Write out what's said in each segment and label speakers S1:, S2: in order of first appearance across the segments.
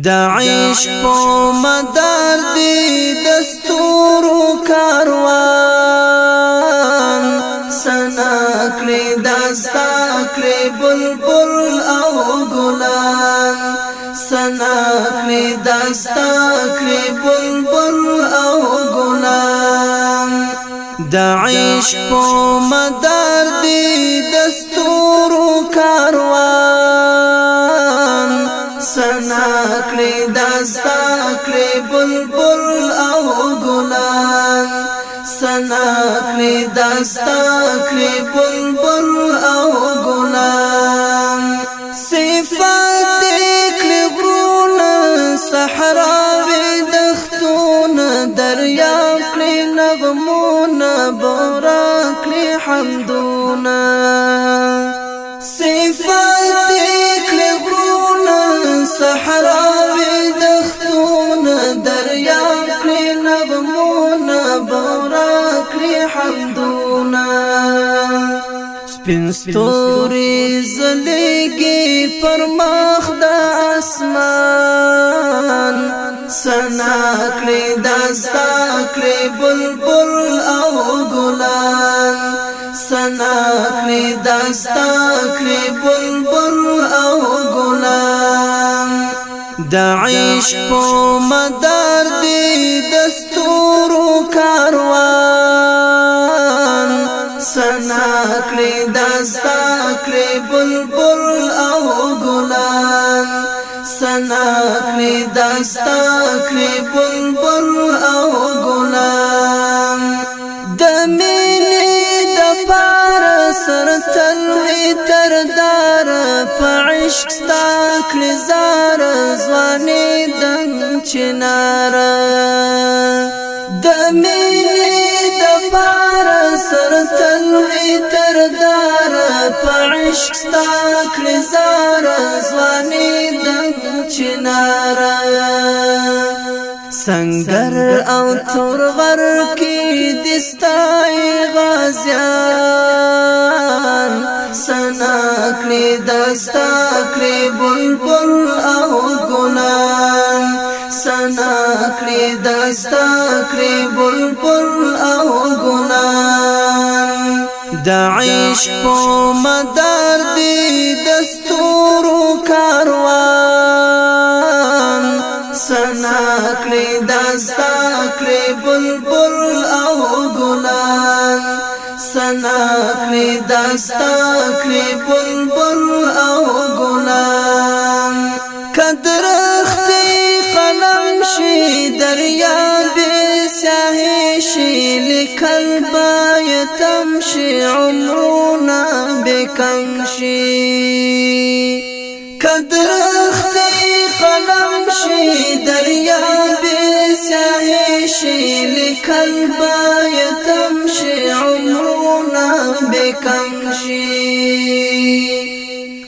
S1: دا عیش پو مدار دی دستورو کاروان سنا کری دستا کری بلبل او گلان سنا کری دستا کری بلبل او گلان دا عیش پو مدار دی دستورو کړې داستا کړې بلبل او ګلان سنا کړې داستا کړې بلبل او ګلان صفات کړې غرونه صحرا دختونه دریا کړې نغمونه بورا کړې حمدونه غمونا بورا کری حمدونا سپین ستوری زلیگی پر مخ دا اسمان سنا کری دستا کری بلبل او گلان سنا کری دستا کری بلبل او گلان د عیش په مدار دی سنا کړی داستا کړی بلبل او ګلان د مینې د پار سر تل تر دار په عشق ستا کړی زار ځواني دنګ چنار د مینې د پار سوې تر دار پعشق ستا کړې زار ځواني د چنارا سنگر او تور ور کې دستای غازیان سنا کړې دستا کړې بلبل او ګلان سنا کړې دستا کړې بلبل او ګلان داعش په مدار دی دستورو کاروان سنا کړی داستا کړی بلبل او ګلان سنا کړی داستا کړی بلبل او ګلان کدرخت قلم شي دریا شي لیکل بایتم شي عمرونا بکم شي کدرختی قلم شي دریا بی ساحی شي لیکل بایتم شي عمرونا بکم شي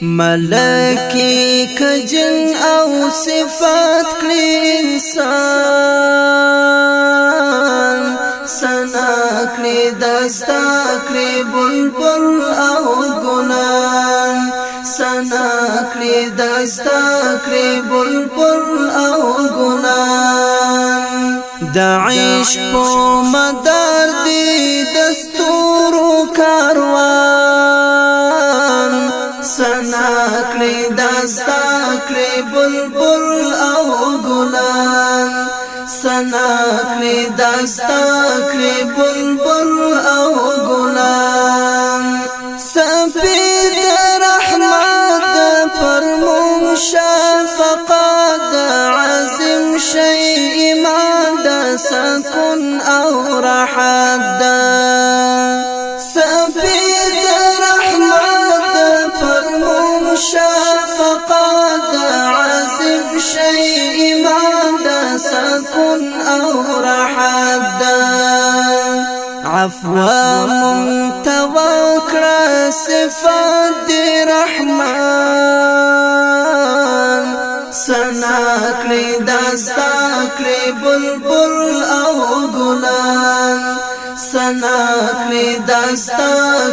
S1: ملکی کجن او صفات کلی انسان سنا کړی دستا کړی بلبل او ګلان سنا کړی دستا کړی بلبل او ګلان د عیش په مدار دی دستورو کاروان سنا کړی دستا کړی بلبل نکری دستا کری بلبل او گلان سپید رحمت فرمون شفقات عظیم شی ایمان د سکون عفو منتوکړه صفات رحمان سنا کړی داستا کړی بلبل او ګلان سنا کړی داستا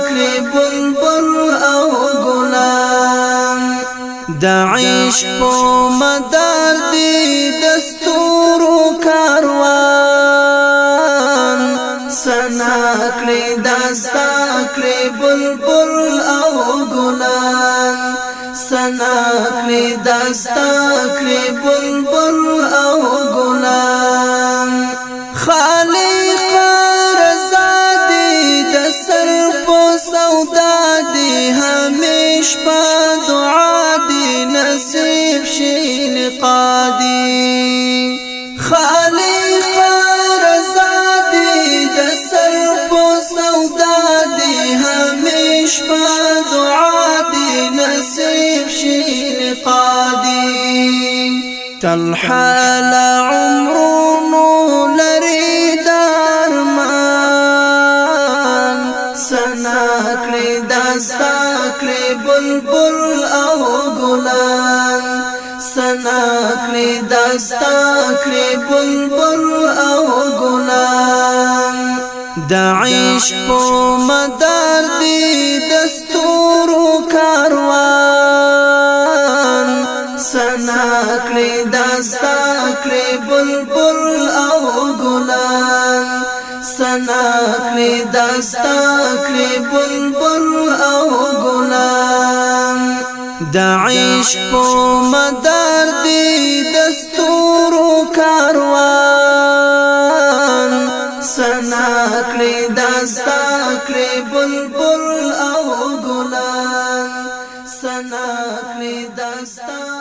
S1: کړی بلبل او ګلان د عیش په مدار دی دست داستا کړی بلبل او ګلان سنا کړی داستا کړی بلبل او ګلان خالق رضا دې د سر په سودا دې همیش په شپه دعا دی نصیب شي قادی تل عمرونو لري سنا بلبل او ګلان سنا کړی داستا بلبل او ګلان د عیش په مدار دی دستورو کاروان سنا کړی داستا کړی بلبل او ګلان سنا کړی داستا کړی بلبل او ګلان د عیش په مدار دی داستا کړې بلبل او ګلان سنا کړې داستا